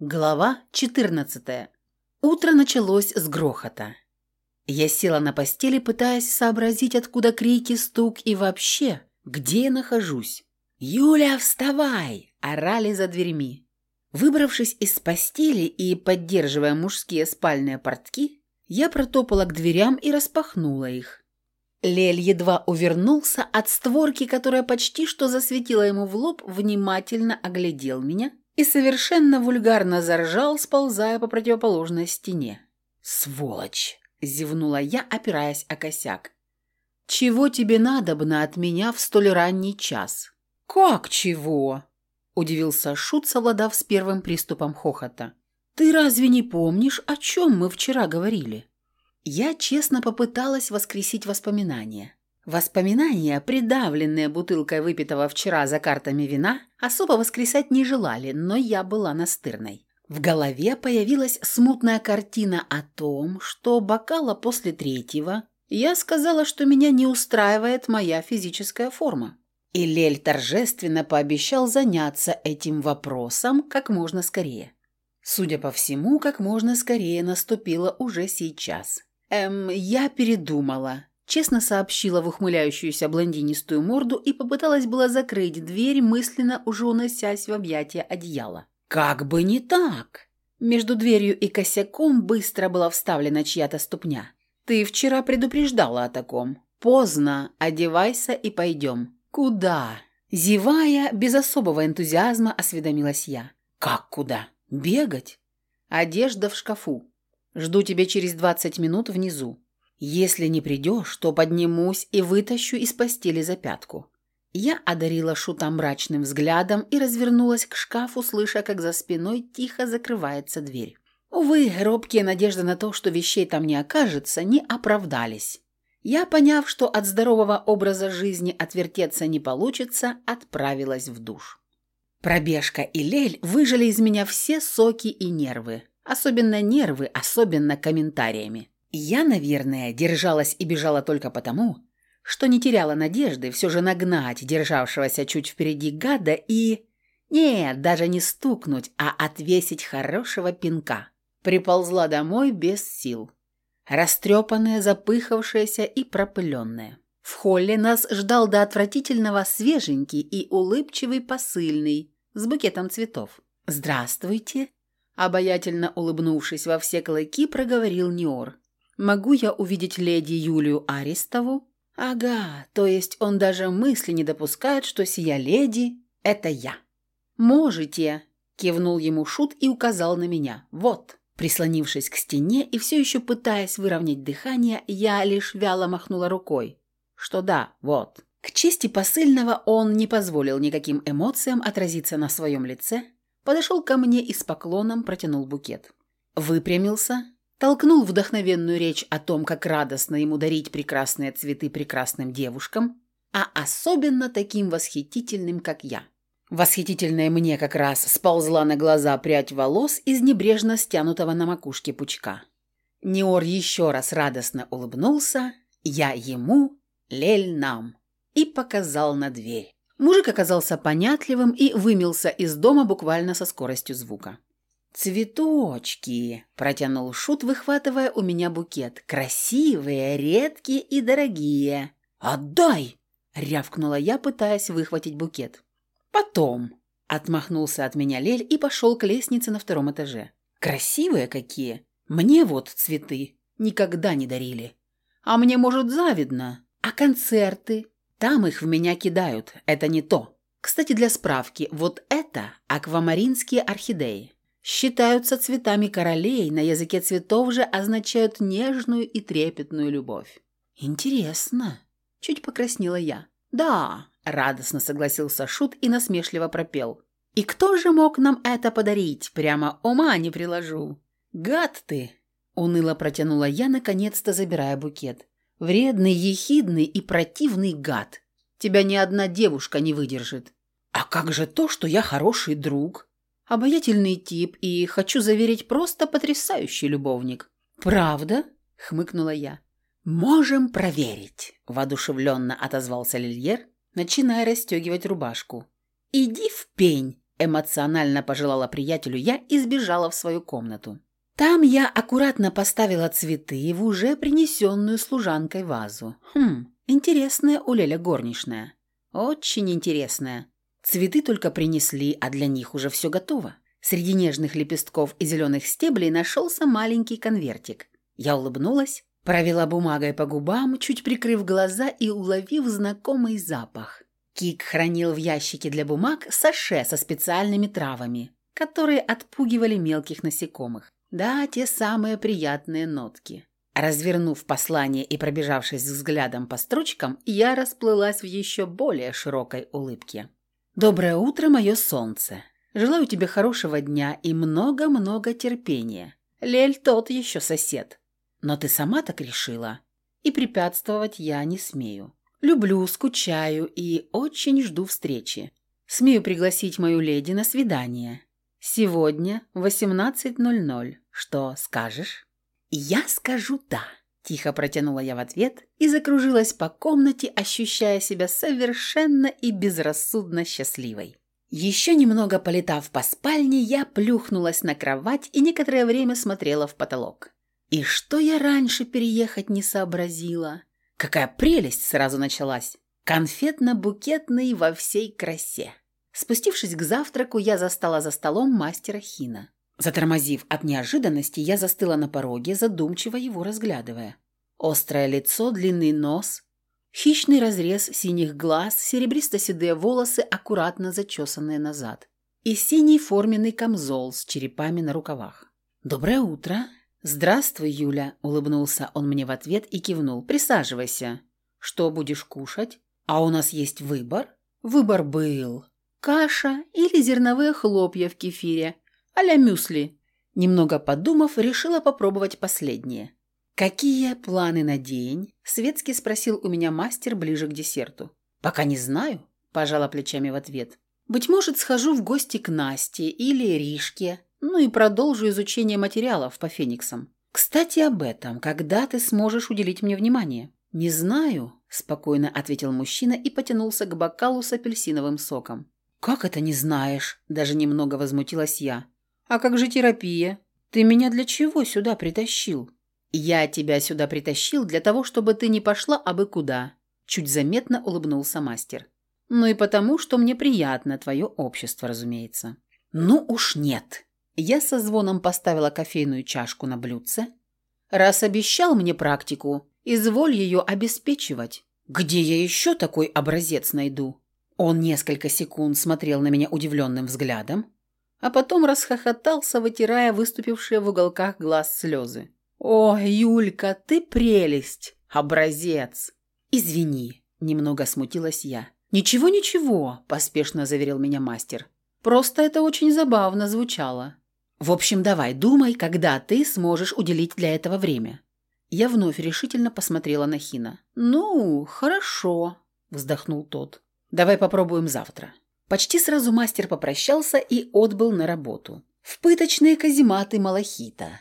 Глава 14. Утро началось с грохота. Я села на постели, пытаясь сообразить, откуда крики, стук и вообще, где я нахожусь. «Юля, вставай!» – орали за дверьми. Выбравшись из постели и поддерживая мужские спальные портки, я протопала к дверям и распахнула их. Лель едва увернулся от створки, которая почти что засветила ему в лоб, внимательно оглядел меня и совершенно вульгарно заржал, сползая по противоположной стене. «Сволочь!» – зевнула я, опираясь о косяк. «Чего тебе надобно от меня в столь ранний час?» «Как чего?» – удивился Шут, совладав с первым приступом хохота. «Ты разве не помнишь, о чем мы вчера говорили?» Я честно попыталась воскресить воспоминания. Воспоминания, придавленные бутылкой выпитого вчера за картами вина, особо воскресать не желали, но я была настырной. В голове появилась смутная картина о том, что бокала после третьего я сказала, что меня не устраивает моя физическая форма. И Лель торжественно пообещал заняться этим вопросом как можно скорее. Судя по всему, как можно скорее наступило уже сейчас. «Эм, я передумала», – честно сообщила в ухмыляющуюся блондинистую морду и попыталась была закрыть дверь, мысленно уже уносясь в объятия одеяла. «Как бы не так!» Между дверью и косяком быстро была вставлена чья-то ступня. «Ты вчера предупреждала о таком. Поздно, одевайся и пойдем». «Куда?» Зевая, без особого энтузиазма осведомилась я. «Как куда? Бегать?» «Одежда в шкафу. Жду тебя через двадцать минут внизу. Если не придешь, то поднимусь и вытащу из постели за пятку». Я одарила Шута мрачным взглядом и развернулась к шкафу, слыша, как за спиной тихо закрывается дверь. Увы, робкие надежды на то, что вещей там не окажется, не оправдались. Я, поняв, что от здорового образа жизни отвертеться не получится, отправилась в душ. Пробежка и лель выжили из меня все соки и нервы. Особенно нервы, особенно комментариями. Я, наверное, держалась и бежала только потому, что не теряла надежды все же нагнать державшегося чуть впереди гада и... Нет, даже не стукнуть, а отвесить хорошего пинка. Приползла домой без сил. Растрепанная, запыхавшаяся и пропыленная. В холле нас ждал до отвратительного свеженький и улыбчивый посыльный с букетом цветов. «Здравствуйте!» Обаятельно улыбнувшись во все клыки, проговорил Ниор. «Могу я увидеть леди Юлию Арестову?» «Ага, то есть он даже мысли не допускает, что сия леди – это я». «Можете», – кивнул ему Шут и указал на меня. «Вот». Прислонившись к стене и все еще пытаясь выровнять дыхание, я лишь вяло махнула рукой. Что да, вот. К чести посыльного он не позволил никаким эмоциям отразиться на своем лице, подошел ко мне и с поклоном протянул букет. Выпрямился, толкнул вдохновенную речь о том, как радостно ему дарить прекрасные цветы прекрасным девушкам, а особенно таким восхитительным, как я. Восхитительная мне как раз сползла на глаза прядь волос из небрежно стянутого на макушке пучка. Неор еще раз радостно улыбнулся, я ему, Лель нам, и показал на дверь. Мужик оказался понятливым и вымелся из дома буквально со скоростью звука. «Цветочки!» – протянул Шут, выхватывая у меня букет. «Красивые, редкие и дорогие!» «Отдай!» – рявкнула я, пытаясь выхватить букет. «Потом!» – отмахнулся от меня Лель и пошел к лестнице на втором этаже. «Красивые какие! Мне вот цветы никогда не дарили. А мне, может, завидно. А концерты? Там их в меня кидают, это не то. Кстати, для справки, вот это аквамаринские орхидеи. Считаются цветами королей, на языке цветов же означают нежную и трепетную любовь. Интересно. Чуть покраснела я. Да, радостно согласился Шут и насмешливо пропел. И кто же мог нам это подарить? Прямо ума не приложу. Гад ты! Уныло протянула я, наконец-то забирая букет. Вредный, ехидный и противный гад. Тебя ни одна девушка не выдержит. А как же то, что я хороший друг? Обаятельный тип и, хочу заверить, просто потрясающий любовник. Правда? Хмыкнула я. Можем проверить, воодушевленно отозвался Лильер, начиная расстегивать рубашку. Иди в пень, эмоционально пожелала приятелю я и сбежала в свою комнату. Там я аккуратно поставила цветы в уже принесенную служанкой вазу. Хм, интересная у Леля горничная. Очень интересная. Цветы только принесли, а для них уже все готово. Среди нежных лепестков и зеленых стеблей нашелся маленький конвертик. Я улыбнулась, провела бумагой по губам, чуть прикрыв глаза и уловив знакомый запах. Кик хранил в ящике для бумаг саше со специальными травами, которые отпугивали мелких насекомых. Да, те самые приятные нотки. Развернув послание и пробежавшись взглядом по строчкам, я расплылась в еще более широкой улыбке. «Доброе утро, мое солнце. Желаю тебе хорошего дня и много-много терпения. Лель тот еще сосед. Но ты сама так решила, и препятствовать я не смею. Люблю, скучаю и очень жду встречи. Смею пригласить мою леди на свидание. Сегодня 18.00. Что скажешь?» «Я скажу «да», – тихо протянула я в ответ и закружилась по комнате, ощущая себя совершенно и безрассудно счастливой. Еще немного полетав по спальне, я плюхнулась на кровать и некоторое время смотрела в потолок. И что я раньше переехать не сообразила? Какая прелесть сразу началась! Конфетно-букетный во всей красе. Спустившись к завтраку, я застала за столом мастера Хина. Затормозив от неожиданности, я застыла на пороге, задумчиво его разглядывая. Острое лицо, длинный нос, хищный разрез синих глаз, серебристо-седые волосы, аккуратно зачесанные назад, и синий форменный камзол с черепами на рукавах. «Доброе утро!» «Здравствуй, Юля!» – улыбнулся он мне в ответ и кивнул. «Присаживайся. Что будешь кушать? А у нас есть выбор?» Выбор был. Каша или зерновые хлопья в кефире – а-ля мюсли. Немного подумав, решила попробовать последнее. «Какие планы на день?» – светски спросил у меня мастер ближе к десерту. «Пока не знаю», – пожала плечами в ответ. «Быть может, схожу в гости к Насте или Ришке, ну и продолжу изучение материалов по фениксам. Кстати, об этом. Когда ты сможешь уделить мне внимание?» «Не знаю», – спокойно ответил мужчина и потянулся к бокалу с апельсиновым соком. «Как это не знаешь?» – даже немного возмутилась я. «А как же терапия? Ты меня для чего сюда притащил?» «Я тебя сюда притащил для того, чтобы ты не пошла абы куда», чуть заметно улыбнулся мастер. «Ну и потому, что мне приятно твое общество, разумеется». «Ну уж нет». Я со звоном поставила кофейную чашку на блюдце. «Раз обещал мне практику, изволь ее обеспечивать. Где я еще такой образец найду?» Он несколько секунд смотрел на меня удивленным взглядом, а потом расхохотался, вытирая выступившие в уголках глаз слезы. «О, Юлька, ты прелесть! Образец!» «Извини», — немного смутилась я. «Ничего, ничего», — поспешно заверил меня мастер. «Просто это очень забавно звучало». «В общем, давай, думай, когда ты сможешь уделить для этого время». Я вновь решительно посмотрела на Хина. «Ну, хорошо», — вздохнул тот. «Давай попробуем завтра». Почти сразу мастер попрощался и отбыл на работу. В пыточные казематы Малахита.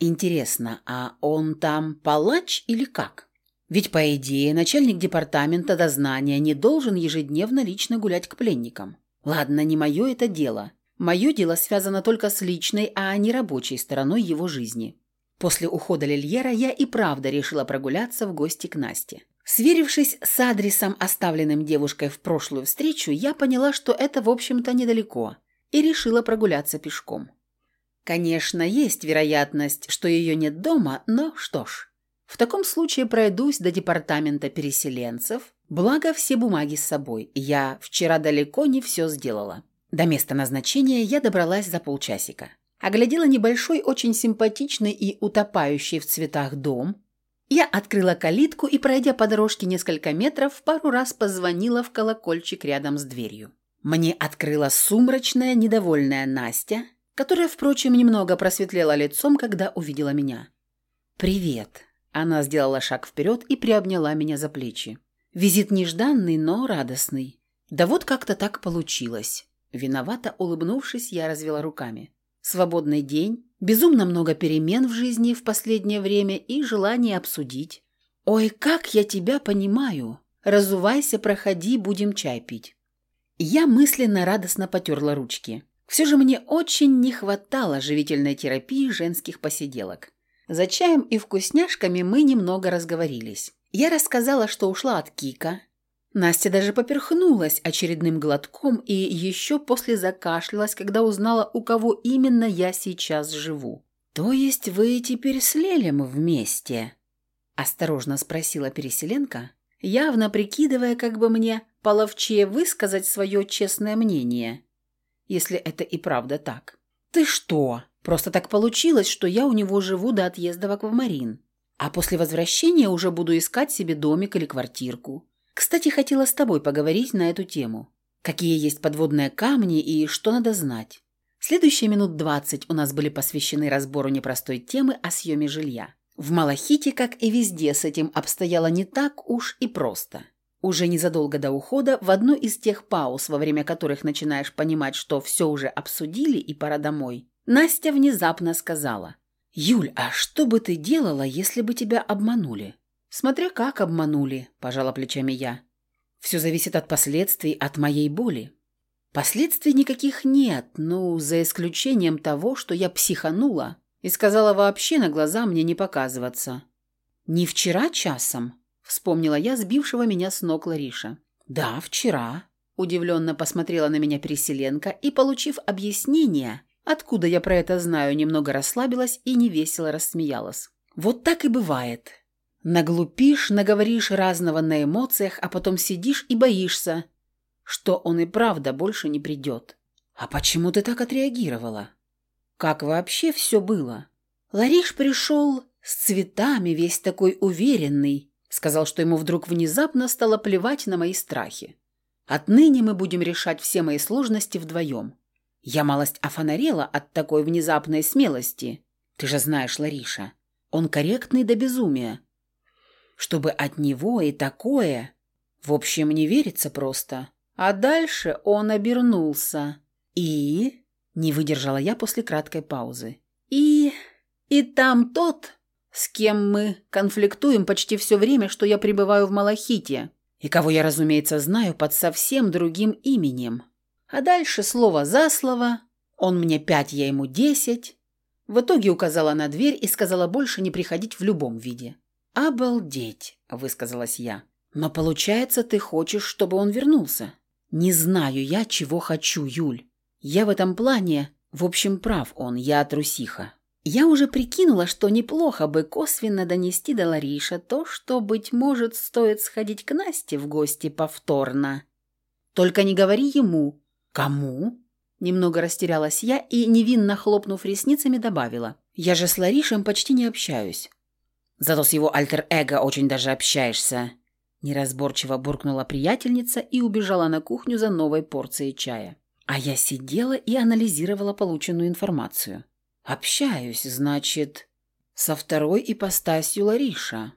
Интересно, а он там палач или как? Ведь, по идее, начальник департамента дознания не должен ежедневно лично гулять к пленникам. Ладно, не мое это дело. Мое дело связано только с личной, а не рабочей стороной его жизни. После ухода Лильера я и правда решила прогуляться в гости к Насте. Сверившись с адресом, оставленным девушкой в прошлую встречу, я поняла, что это, в общем-то, недалеко, и решила прогуляться пешком. Конечно, есть вероятность, что ее нет дома, но что ж. В таком случае пройдусь до департамента переселенцев, благо все бумаги с собой. Я вчера далеко не все сделала. До места назначения я добралась за полчасика. Оглядела небольшой, очень симпатичный и утопающий в цветах дом – я открыла калитку и, пройдя по дорожке несколько метров, пару раз позвонила в колокольчик рядом с дверью. Мне открыла сумрачная, недовольная Настя, которая, впрочем, немного просветлела лицом, когда увидела меня. «Привет». Она сделала шаг вперед и приобняла меня за плечи. Визит нежданный, но радостный. Да вот как-то так получилось. Виновато улыбнувшись, я развела руками. Свободный день, безумно много перемен в жизни в последнее время и желание обсудить. «Ой, как я тебя понимаю! Разувайся, проходи, будем чай пить». Я мысленно радостно потерла ручки. Все же мне очень не хватало живительной терапии женских посиделок. За чаем и вкусняшками мы немного разговорились. Я рассказала, что ушла от Кика. Настя даже поперхнулась очередным глотком и еще после закашлялась, когда узнала, у кого именно я сейчас живу. «То есть вы теперь с Лелем вместе?» – осторожно спросила переселенка, явно прикидывая, как бы мне половчее высказать свое честное мнение, если это и правда так. «Ты что? Просто так получилось, что я у него живу до отъезда в Аквамарин. А после возвращения уже буду искать себе домик или квартирку. Кстати, хотела с тобой поговорить на эту тему. Какие есть подводные камни и что надо знать. Следующие минут двадцать у нас были посвящены разбору непростой темы о съеме жилья. В Малахите, как и везде, с этим обстояло не так уж и просто. Уже незадолго до ухода, в одну из тех пауз, во время которых начинаешь понимать, что все уже обсудили и пора домой, Настя внезапно сказала – «Юль, а что бы ты делала, если бы тебя обманули?» «Смотря как обманули», – пожала плечами я. «Все зависит от последствий, от моей боли». «Последствий никаких нет, ну, за исключением того, что я психанула и сказала вообще на глаза мне не показываться». «Не вчера часом?» – вспомнила я сбившего меня с ног Лариша. «Да, вчера», – удивленно посмотрела на меня переселенка и, получив объяснение, Откуда я про это знаю, немного расслабилась и невесело рассмеялась. Вот так и бывает. Наглупишь, наговоришь разного на эмоциях, а потом сидишь и боишься, что он и правда больше не придет. А почему ты так отреагировала? Как вообще все было? Лариш пришел с цветами, весь такой уверенный. Сказал, что ему вдруг внезапно стало плевать на мои страхи. Отныне мы будем решать все мои сложности вдвоем. Я малость офонарела от такой внезапной смелости. Ты же знаешь, Лариша, он корректный до безумия. Чтобы от него и такое... В общем, не верится просто. А дальше он обернулся. И... Не выдержала я после краткой паузы. И... И там тот, с кем мы конфликтуем почти все время, что я пребываю в Малахите, и кого я, разумеется, знаю под совсем другим именем. А дальше слово за слово. Он мне пять, я ему десять. В итоге указала на дверь и сказала больше не приходить в любом виде. «Обалдеть!» – высказалась я. «Но получается, ты хочешь, чтобы он вернулся?» «Не знаю я, чего хочу, Юль. Я в этом плане... В общем, прав он, я трусиха. Я уже прикинула, что неплохо бы косвенно донести до Лариша то, что, быть может, стоит сходить к Насте в гости повторно. Только не говори ему, «Кому?» Немного растерялась я и, невинно хлопнув ресницами, добавила. «Я же с Ларишем почти не общаюсь». «Зато с его альтер-эго очень даже общаешься», неразборчиво буркнула приятельница и убежала на кухню за новой порцией чая. А я сидела и анализировала полученную информацию. «Общаюсь, значит, со второй ипостасью Лариша.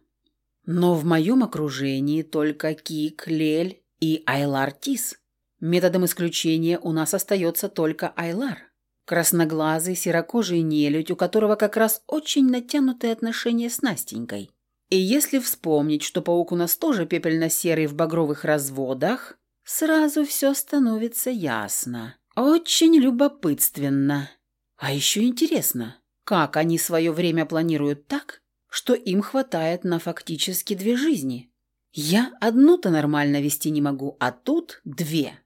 Но в моем окружении только Кик, Лель и Айлар Тис. Методом исключения у нас остается только Айлар. Красноглазый, серокожий нелюдь, у которого как раз очень натянутые отношения с Настенькой. И если вспомнить, что паук у нас тоже пепельно-серый в багровых разводах, сразу все становится ясно. Очень любопытственно. А еще интересно, как они свое время планируют так, что им хватает на фактически две жизни. Я одну-то нормально вести не могу, а тут две.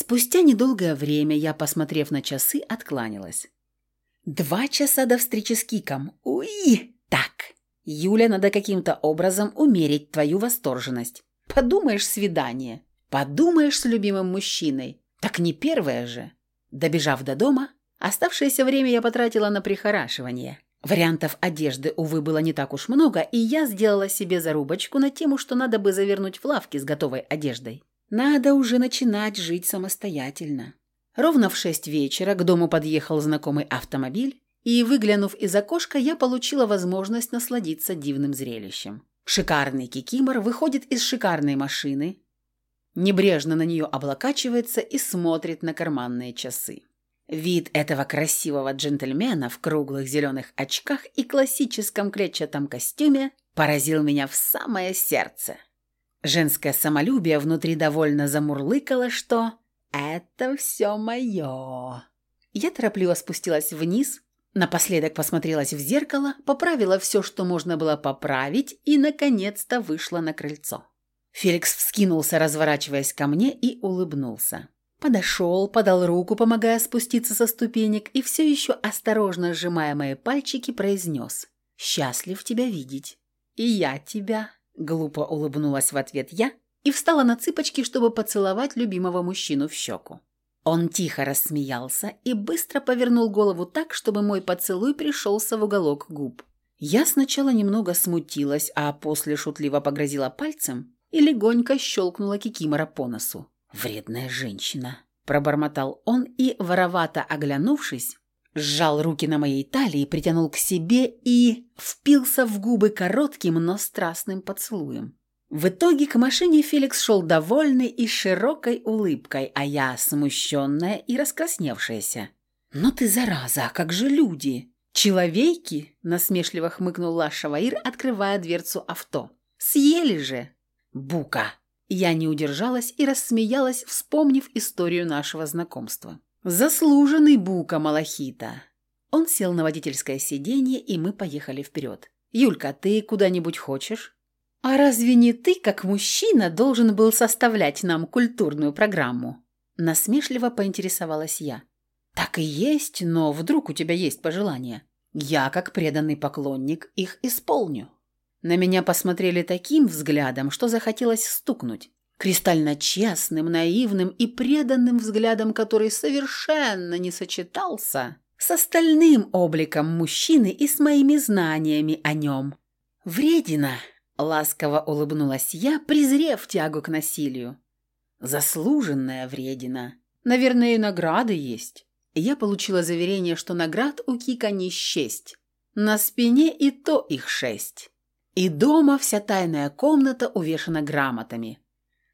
Спустя недолгое время я, посмотрев на часы, откланялась. «Два часа до встречи с Киком. Уи! Так, Юля, надо каким-то образом умерить твою восторженность. Подумаешь, свидание. Подумаешь с любимым мужчиной. Так не первое же». Добежав до дома, оставшееся время я потратила на прихорашивание. Вариантов одежды, увы, было не так уж много, и я сделала себе зарубочку на тему, что надо бы завернуть в лавки с готовой одеждой. Надо уже начинать жить самостоятельно. Ровно в шесть вечера к дому подъехал знакомый автомобиль, и, выглянув из окошка, я получила возможность насладиться дивным зрелищем. Шикарный кикимор выходит из шикарной машины, небрежно на нее облокачивается и смотрит на карманные часы. Вид этого красивого джентльмена в круглых зеленых очках и классическом клетчатом костюме поразил меня в самое сердце. Женское самолюбие внутри довольно замурлыкало, что Это все мое. Я торопливо спустилась вниз, напоследок посмотрелась в зеркало, поправила все, что можно было поправить, и, наконец-то, вышла на крыльцо. Феликс вскинулся, разворачиваясь ко мне, и улыбнулся. Подошел, подал руку, помогая спуститься со ступенек, и все еще осторожно сжимая мои пальчики, произнес «Счастлив тебя видеть». «И я тебя», — глупо улыбнулась в ответ я и встала на цыпочки, чтобы поцеловать любимого мужчину в щеку. Он тихо рассмеялся и быстро повернул голову так, чтобы мой поцелуй пришелся в уголок губ. Я сначала немного смутилась, а после шутливо погрозила пальцем и легонько щелкнула Кикимора по носу. «Вредная женщина», – пробормотал он и, воровато оглянувшись, сжал руки на моей талии, притянул к себе и впился в губы коротким, но страстным поцелуем. В итоге к машине Феликс шел довольный и широкой улыбкой, а я смущенная и раскрасневшаяся. «Но ты зараза, а как же люди?» «Человеки?» – насмешливо хмыкнул Лашаваир, открывая дверцу авто. «Съели же!» «Бука!» Я не удержалась и рассмеялась, вспомнив историю нашего знакомства. «Заслуженный Бука Малахита!» Он сел на водительское сиденье, и мы поехали вперед. «Юлька, ты куда-нибудь хочешь?» «А разве не ты, как мужчина, должен был составлять нам культурную программу?» Насмешливо поинтересовалась я. «Так и есть, но вдруг у тебя есть пожелания. Я, как преданный поклонник, их исполню». На меня посмотрели таким взглядом, что захотелось стукнуть. Кристально честным, наивным и преданным взглядом, который совершенно не сочетался с остальным обликом мужчины и с моими знаниями о нем. «Вредина!» – ласково улыбнулась я, презрев тягу к насилию. «Заслуженная вредина. Наверное, и награды есть». Я получила заверение, что наград у Кика не счесть. На спине и то их шесть. И дома вся тайная комната увешана грамотами,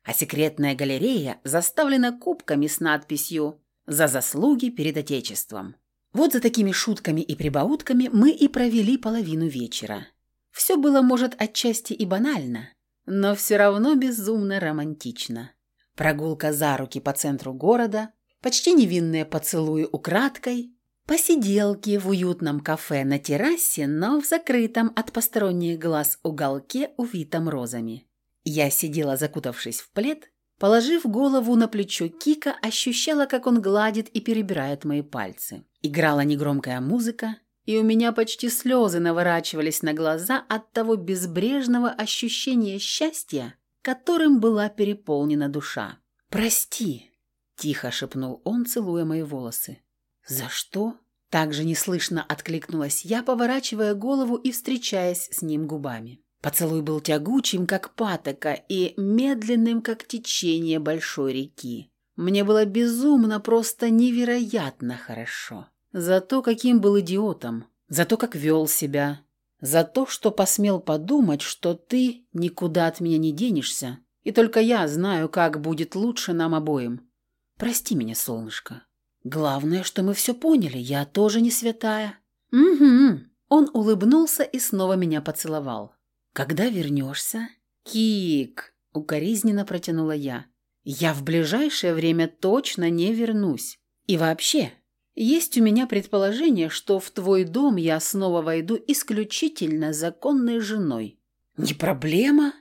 а секретная галерея заставлена кубками с надписью «За заслуги перед Отечеством». Вот за такими шутками и прибаутками мы и провели половину вечера. Все было, может, отчасти и банально, но все равно безумно романтично. Прогулка за руки по центру города, почти невинные поцелуи украдкой, Посиделки в уютном кафе на террасе, но в закрытом от посторонних глаз уголке, увитом розами. Я сидела, закутавшись в плед, положив голову на плечо Кика, ощущала, как он гладит и перебирает мои пальцы. Играла негромкая музыка, и у меня почти слезы наворачивались на глаза от того безбрежного ощущения счастья, которым была переполнена душа. «Прости», – тихо шепнул он, целуя мои волосы. «За что?» Также неслышно откликнулась я, поворачивая голову и встречаясь с ним губами. Поцелуй был тягучим, как патока, и медленным, как течение большой реки. Мне было безумно, просто невероятно хорошо. За то, каким был идиотом, за то, как вел себя, за то, что посмел подумать, что ты никуда от меня не денешься, и только я знаю, как будет лучше нам обоим. Прости меня, солнышко. Главное, что мы все поняли, я тоже не святая. Угу. Он улыбнулся и снова меня поцеловал. Когда вернешься? Кик, укоризненно протянула я. Я в ближайшее время точно не вернусь. И вообще, есть у меня предположение, что в твой дом я снова войду исключительно законной женой. Не проблема,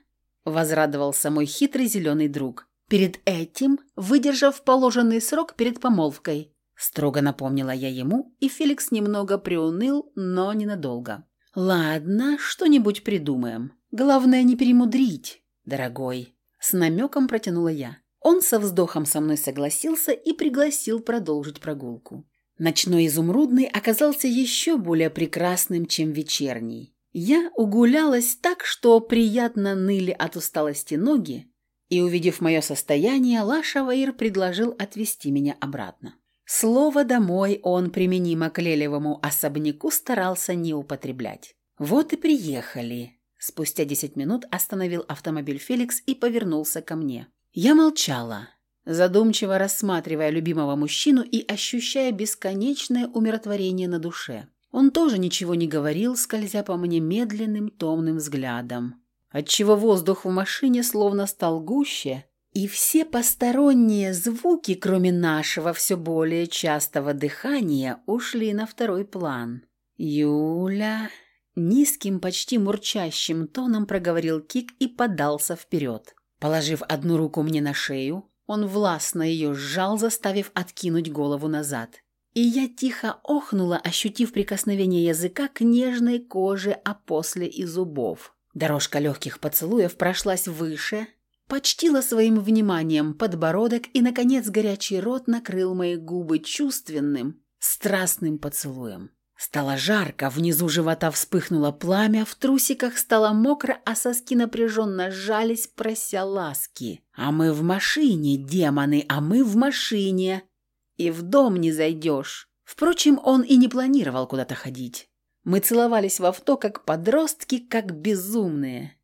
возрадовался мой хитрый зеленый друг. Перед этим, выдержав положенный срок перед помолвкой, Строго напомнила я ему, и Феликс немного приуныл, но ненадолго. «Ладно, что-нибудь придумаем. Главное не перемудрить, дорогой». С намеком протянула я. Он со вздохом со мной согласился и пригласил продолжить прогулку. Ночной изумрудный оказался еще более прекрасным, чем вечерний. Я угулялась так, что приятно ныли от усталости ноги, и, увидев мое состояние, Лаша Ваир предложил отвезти меня обратно. Слово «домой» он применимо к Лелевому особняку старался не употреблять. «Вот и приехали». Спустя десять минут остановил автомобиль Феликс и повернулся ко мне. Я молчала, задумчиво рассматривая любимого мужчину и ощущая бесконечное умиротворение на душе. Он тоже ничего не говорил, скользя по мне медленным томным взглядом, отчего воздух в машине словно стал гуще И все посторонние звуки, кроме нашего все более частого дыхания, ушли на второй план. «Юля...» Низким, почти мурчащим тоном проговорил Кик и подался вперед. Положив одну руку мне на шею, он властно ее сжал, заставив откинуть голову назад. И я тихо охнула, ощутив прикосновение языка к нежной коже, а после и зубов. Дорожка легких поцелуев прошлась выше, почтила своим вниманием подбородок и, наконец, горячий рот накрыл мои губы чувственным, страстным поцелуем. Стало жарко, внизу живота вспыхнуло пламя, в трусиках стало мокро, а соски напряженно сжались, прося ласки. «А мы в машине, демоны, а мы в машине!» «И в дом не зайдешь!» Впрочем, он и не планировал куда-то ходить. Мы целовались в авто, как подростки, как безумные.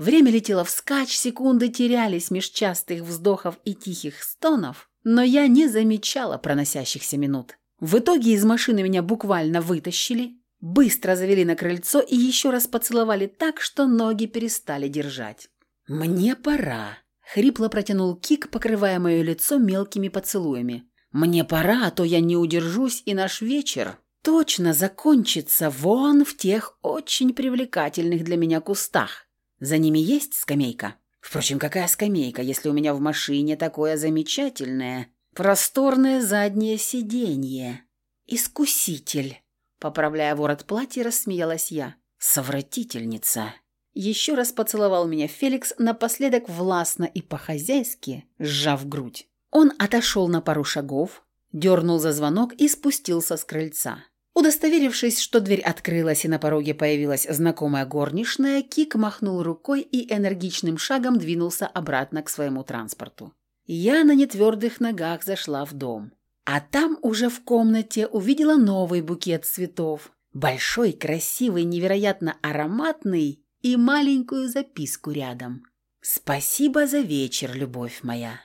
Время летело вскачь, секунды терялись меж частых вздохов и тихих стонов, но я не замечала проносящихся минут. В итоге из машины меня буквально вытащили, быстро завели на крыльцо и еще раз поцеловали так, что ноги перестали держать. «Мне пора», — хрипло протянул Кик, покрывая мое лицо мелкими поцелуями. «Мне пора, а то я не удержусь, и наш вечер точно закончится вон в тех очень привлекательных для меня кустах. За ними есть скамейка? Впрочем, какая скамейка, если у меня в машине такое замечательное Просторное заднее сиденье. Искуситель. Поправляя ворот платья, рассмеялась я. Совратительница. Еще раз поцеловал меня Феликс, напоследок властно и по-хозяйски, сжав грудь. Он отошел на пару шагов, дернул за звонок и спустился с крыльца. Удостоверившись, что дверь открылась и на пороге появилась знакомая горничная, Кик махнул рукой и энергичным шагом двинулся обратно к своему транспорту я на нетвердых ногах зашла в дом. А там уже в комнате увидела новый букет цветов. Большой, красивый, невероятно ароматный и маленькую записку рядом. «Спасибо за вечер, любовь моя».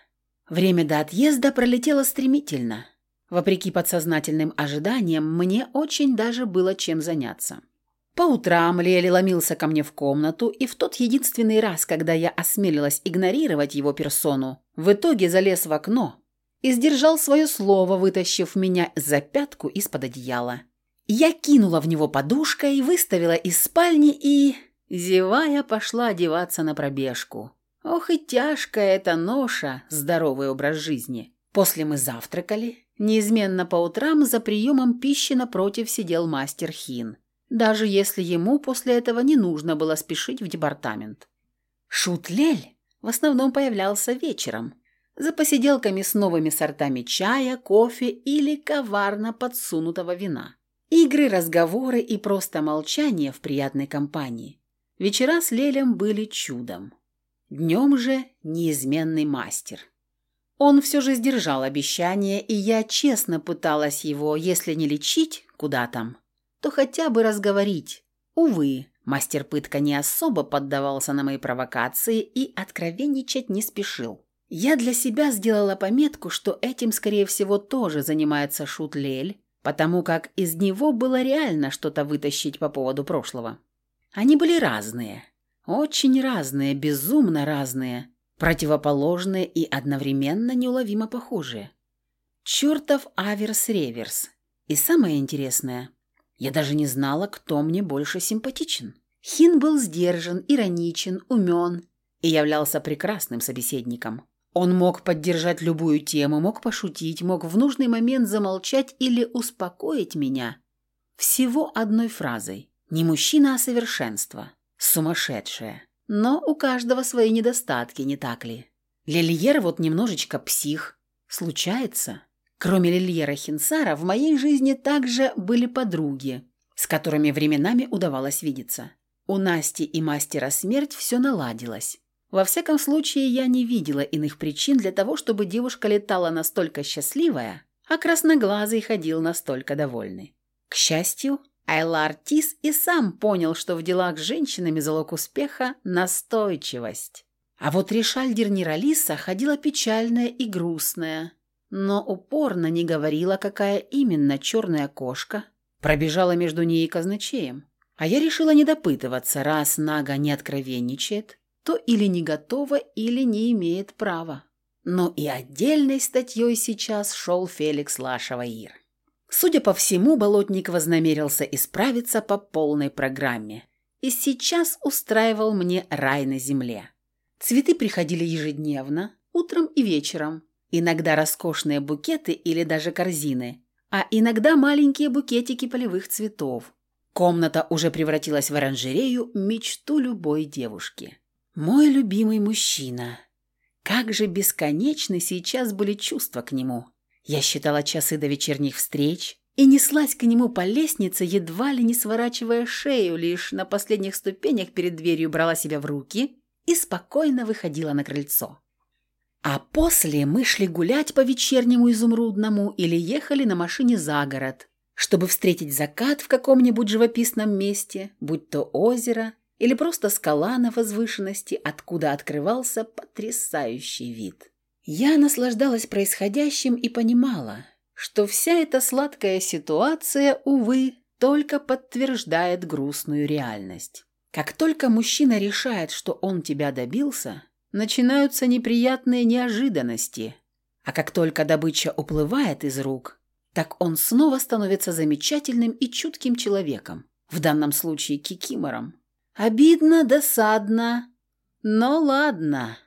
Время до отъезда пролетело стремительно. Вопреки подсознательным ожиданиям, мне очень даже было чем заняться. По утрам Лели ломился ко мне в комнату, и в тот единственный раз, когда я осмелилась игнорировать его персону, в итоге залез в окно и сдержал свое слово, вытащив меня за пятку из-под одеяла. Я кинула в него подушкой, выставила из спальни и, зевая, пошла одеваться на пробежку. Ох и тяжкая эта ноша, здоровый образ жизни. После мы завтракали. Неизменно по утрам за приемом пищи напротив сидел мастер Хин даже если ему после этого не нужно было спешить в департамент. Шутлель в основном появлялся вечером, за посиделками с новыми сортами чая, кофе или коварно подсунутого вина. Игры, разговоры и просто молчание в приятной компании. Вечера с Лелем были чудом. Днем же неизменный мастер. Он все же сдержал обещание, и я честно пыталась его, если не лечить, куда там, то хотя бы разговорить. Увы, мастер пытка не особо поддавался на мои провокации и откровенничать не спешил. Я для себя сделала пометку, что этим, скорее всего, тоже занимается Шут Лель, потому как из него было реально что-то вытащить по поводу прошлого. Они были разные, очень разные, безумно разные, противоположные и одновременно неуловимо похожие. Чертов аверс-реверс. И самое интересное, я даже не знала, кто мне больше симпатичен. Хин был сдержан, ироничен, умен и являлся прекрасным собеседником. Он мог поддержать любую тему, мог пошутить, мог в нужный момент замолчать или успокоить меня. Всего одной фразой. Не мужчина, а совершенство. Сумасшедшее. Но у каждого свои недостатки, не так ли? Лильер вот немножечко псих. Случается. Кроме Лильера Хинсара, в моей жизни также были подруги, с которыми временами удавалось видеться. У Насти и мастера смерть все наладилось. Во всяком случае, я не видела иных причин для того, чтобы девушка летала настолько счастливая, а красноглазый ходил настолько довольный. К счастью, Айлар Тис и сам понял, что в делах с женщинами залог успеха – настойчивость. А вот Ришаль Дерниралиса ходила печальная и грустная, но упорно не говорила, какая именно черная кошка пробежала между ней и казначеем. А я решила не допытываться, раз Нага не откровенничает, то или не готова, или не имеет права. Но и отдельной статьей сейчас шел Феликс Лашаваир. Судя по всему, Болотник вознамерился исправиться по полной программе и сейчас устраивал мне рай на земле. Цветы приходили ежедневно, утром и вечером. Иногда роскошные букеты или даже корзины, а иногда маленькие букетики полевых цветов. Комната уже превратилась в оранжерею, мечту любой девушки. Мой любимый мужчина. Как же бесконечны сейчас были чувства к нему. Я считала часы до вечерних встреч и неслась к нему по лестнице, едва ли не сворачивая шею, лишь на последних ступенях перед дверью брала себя в руки и спокойно выходила на крыльцо. А после мы шли гулять по вечернему изумрудному или ехали на машине за город, чтобы встретить закат в каком-нибудь живописном месте, будь то озеро или просто скала на возвышенности, откуда открывался потрясающий вид. Я наслаждалась происходящим и понимала, что вся эта сладкая ситуация, увы, только подтверждает грустную реальность. Как только мужчина решает, что он тебя добился, начинаются неприятные неожиданности. А как только добыча уплывает из рук, так он снова становится замечательным и чутким человеком, в данном случае кикимором. Обидно, досадно, но ладно.